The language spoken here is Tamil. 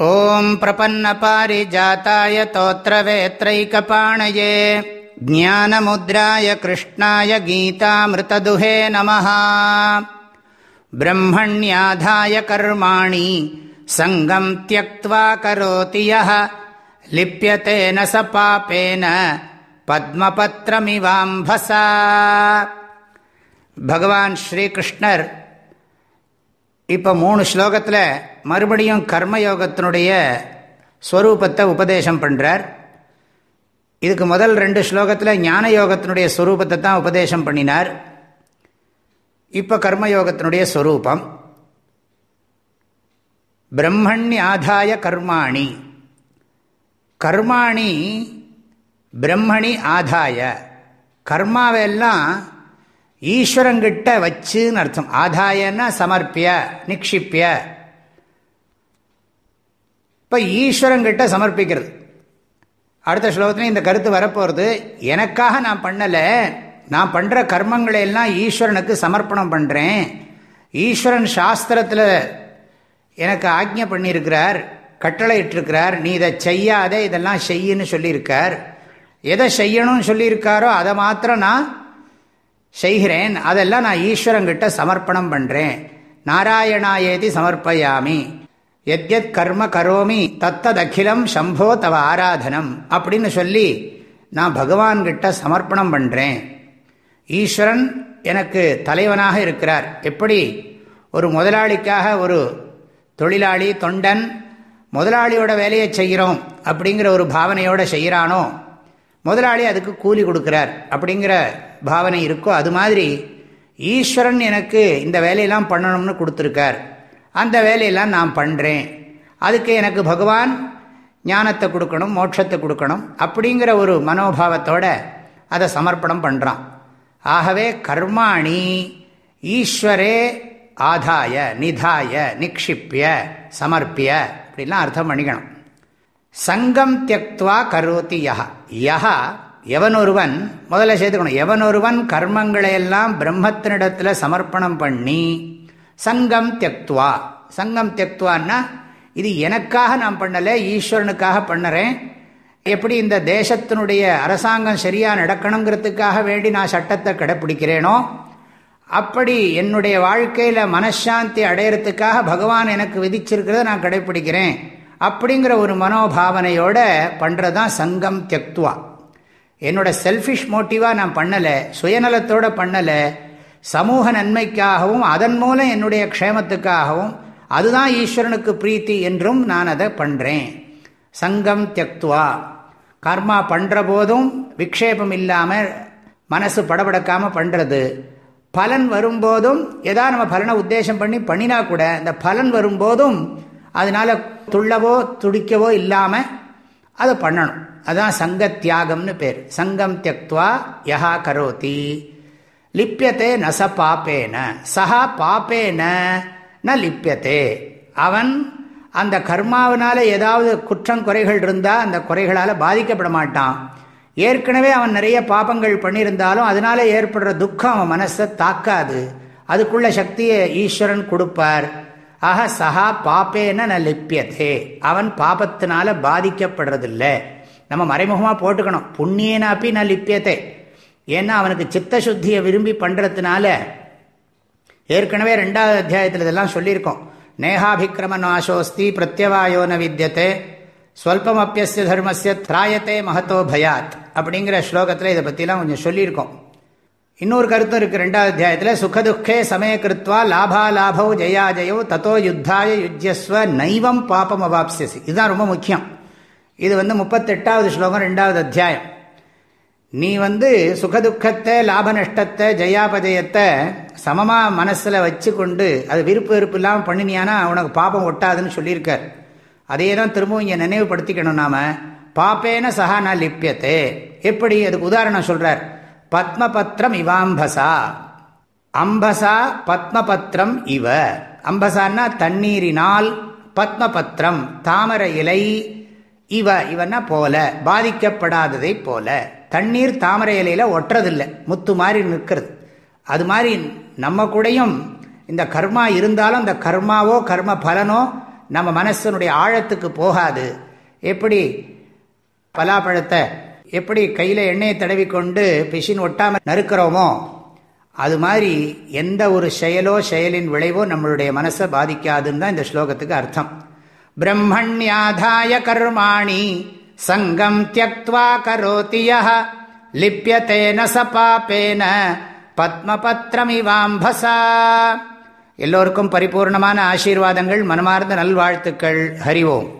ॐ प्रपन्नपारिजाताय तोत्रवेत्रैकपाणये ज्ञानमुद्राय कृष्णाय गीतामृतदुहे नमः ब्रह्मण्याधाय कर्माणि सङ्गम् त्यक्त्वा करोति यः लिप्यते न स पापेन பத்மபத்திரமிவாம்பசா பகவான் ஸ்ரீகிருஷ்ணர் இப்போ மூணு ஸ்லோகத்தில் மறுபடியும் கர்மயோகத்தினுடைய ஸ்வரூபத்தை உபதேசம் பண்ணுறார் இதுக்கு முதல் ரெண்டு ஸ்லோகத்தில் ஞான யோகத்தினுடைய ஸ்வரூபத்தை தான் உபதேசம் பண்ணினார். இப்போ கர்மயோகத்தினுடைய ஸ்வரூபம். பிரம்மண்யாதாய கர்மாணி. கர்மாணி பிரம்மணி ஆதாய. கர்மாவெல்லாம் ஈஸ்வரங்கிட்ட வச்சுன்னு அர்த்தம். ஆதாயன்னா சமர்ப்பிய நிக்ஷிப்பிய இப்போ ஈஸ்வரங்கிட்ட சமர்ப்பிக்கிறது. அடுத்த ஸ்லோகத்துலேயும் இந்த கருத்து வரப்போகிறது எனக்காக நான் பண்ணலை. நான் பண்ணுற கர்மங்களை எல்லாம் ஈஸ்வரனுக்கு சமர்ப்பணம் பண்ணுறேன் ஈஸ்வரன் சாஸ்திரத்தில் எனக்கு ஆக்ஞை பண்ணியிருக்கிறார். கட்டளை இட்டிருக்கிறார் நீ இதை செய்யாத இதெல்லாம் செய்யுன்னு சொல்லியிருக்கார். எதை செய்யணும்னு சொல்லியிருக்காரோ அதை மாத்திரம் நான் செய்கிறேன். அதெல்லாம் நான் ஈஸ்வரங்கிட்ட சமர்ப்பணம் பண்ணுறேன் நாராயணாயேதி சமர்ப்பயாமி. எத்யத் கர்ம கரோமி தத்தத் அகிலம் சம்போ தவ ஆராதனம் அப்படின்னு சொல்லி நான் பகவான்கிட்ட சமர்ப்பணம் பண்ணுறேன் ஈஸ்வரன் எனக்கு தலைவனாக இருக்கிறார். எப்படி? ஒரு முதலாளிக்காக ஒரு தொழிலாளி தொண்டன் முதலாளியோட வேலையை செய்கிறோம் அப்படிங்கிற ஒரு பாவனையோடு செய்கிறானோ முதலாளி அதுக்கு கூலி கொடுக்குறார் அப்படிங்கிற பாவனை இருக்கோ அது மாதிரி ஈஸ்வரன் எனக்கு இந்த வேலையெல்லாம் பண்ணணும்னு கொடுத்துருக்கார். அந்த வேலையெல்லாம் நான் பண்ணுறேன் அதுக்கு எனக்கு பகவான் ஞானத்தை கொடுக்கணும் மோட்சத்தை கொடுக்கணும் அப்படிங்கிற ஒரு மனோபாவத்தோட அதை சமர்ப்பணம் பண்ணுறான் ஆகவே கர்மாணி ஈஸ்வரே ஆதாய நிதாய நிக்ஷிப்பிய சமர்ப்பிய அப்படின்லாம் அர்த்தம் பண்ணிக்கணும். சங்கம் தியக்துவா கரோதி யஹா. யஹா எவனொருவன் முதல்ல சேர்த்துக்கணும். எவனொருவன் கர்மங்களையெல்லாம் பிரம்மத்தினிடத்தில் சமர்ப்பணம் பண்ணி சங்கம் தியக்துவா. சங்கம் தியக்துவான்னா இது எனக்காக நான் பண்ணலை ஈஸ்வரனுக்காக பண்ணுறேன். எப்படி இந்த தேசத்தினுடைய அரசாங்கம் சரியாக நடக்கணுங்கிறதுக்காக வேண்டி நான் சட்டத்தை கடைப்பிடிக்கிறேனோ அப்படி என்னுடைய வாழ்க்கையில் மனசாந்தி அடையிறதுக்காக பகவான் எனக்கு விதிச்சிருக்கிறத நான் கடைப்பிடிக்கிறேன். அப்படிங்கிற ஒரு மனோபாவனையோட பண்ணுறது தான் சங்கம் தியக்துவா. என்னோட செல்ஃபிஷ் மோட்டிவாக நான் பண்ணலை சுயநலத்தோடு பண்ணலை சமூக நன்மைக்காகவும் அதன் மூலம் என்னுடைய க்ஷேமத்துக்காகவும் அதுதான் ஈஸ்வரனுக்கு பிரீத்தி என்றும் நான் அதை பண்ணுறேன் சங்கம் தியக்துவா. கர்மா பண்ணுற போதும் விக்ஷேபம் இல்லாமல் மனசு படபடக்காமல் பண்ணுறது பலன் வரும்போதும் எதா நம்ம பலனை உத்தேசம் பண்ணி பண்ணினா கூட இந்த பலன் வரும்போதும் அதனால் துள்ளவோ துடிக்கவோ இல்லாமல் அதை பண்ணணும். அதான் சங்க தியாகம்னு பேர். சங்கம் தியக்துவா யஹா கரோதி. லிப்பியத்தே நச பாப்பேன. சஹா பாப்பேன. ந லிப்பியத்தே அவன் அந்த கர்மாவினால ஏதாவது குற்றம் குறைகள் இருந்தால் அந்த குறைகளால் பாதிக்கப்பட மாட்டான். ஏற்கனவே அவன் நிறைய பாபங்கள் பண்ணியிருந்தாலும் அதனால ஏற்படுற துக்கம் அவன் மனசை தாக்காது. அதுக்குள்ள சக்தியை ஈஸ்வரன் கொடுப்பார். ஆக சஹா பாப்பேன ந லிப்பியதே அவன் பாபத்தினால பாதிக்கப்படுறதில்லை. நம்ம மறைமுகமாக போட்டுக்கணும். புண்ணியனாப்பி ந லிப்பியதே ஏன்னா அவனுக்கு சித்த சுத்தியை விரும்பி பண்ணுறதுனால ஏற்கனவே ரெண்டாவது அத்தியாயத்தில் இதெல்லாம் சொல்லியிருக்கோம். நேகாபிக்கிரம நாசோஸ்தி பிரத்யவாயோன வித்தியத்தை ஸ்வல்பம் அப்பியஸ்ய தர்மஸ்ய திராயத்தை மகத்தோ பயாத். அப்படிங்கிற ஸ்லோகத்தில் இதை பற்றிலாம் கொஞ்சம் சொல்லியிருக்கோம். இன்னொரு கருத்தும் இருக்கு ரெண்டாவது அத்தியாயத்தில் சுகதுக்கே சமய கிருத்வா லாபா லாபோ ஜெயா ஜெயோ தத்தோ யுத்தாய யுஜ்யஸ்வ நைவம் பாபம் அவாப்சியசி இதுதான் ரொம்ப முக்கியம். இது வந்து முப்பத்தெட்டாவது ஸ்லோகம் ரெண்டாவது அத்தியாயம். நீ வந்து சுகதுக்கத்தை லாப நஷ்டத்தை ஜெயாபஜயத்தை சமமாக மனசில் வச்சு கொண்டு அது விருப்பு விருப்பு இல்லாமல் பண்ணினியானா உனக்கு பாப்பம் ஒட்டாதுன்னு சொல்லியிருக்கார். அதையே தான் திரும்பவும் இங்கே நினைவுபடுத்திக்கணும் நாம. பாப்பேன சஹா நான் லிப்பியத்தே எப்படி? அதுக்கு உதாரணம் சொல்கிறார் பத்மபத்திரம் இவாம்பசா. அம்பசா பத்மபத்திரம் இவ. அம்பசான்னா தண்ணீரினால் பத்மபத்திரம் தாமர இலை இவ இவன்னா போல பாதிக்கப்படாததை போல. தண்ணீர் தாமரை இலையில ஒட்டுறதில்லை முத்து மாதிரி நிற்கிறது. அது மாதிரி நம்ம கூடயும் இந்த கர்மா இருந்தாலும் அந்த கர்மாவோ கர்ம பலனோ நம்ம மனசனுடைய ஆழத்துக்கு போகாது. எப்படி? பலாப்பழத்தை எப்படி கையில் எண்ணெயை தடவிக்கொண்டு பிஷின் பிசின் ஒட்டாமல் நறுக்கிறோமோ அது மாதிரி எந்த ஒரு செயலோ செயலின் விளைவோ நம்மளுடைய மனசை பாதிக்காதுன்னு தான் இந்த ஸ்லோகத்துக்கு அர்த்தம். பிரம்மண்யாதாய கர்மாணி சங்கம் தியக்வா கரோத்திய லிப்பியத்தேன சபாப்பேன பத்மபத்ரமிவாம்பசா. எல்லோருக்கும் பரிபூர்ணமான ஆசீர்வாதங்கள் மனமார்ந்த நல்வாழ்த்துக்கள். ஹரிவோம்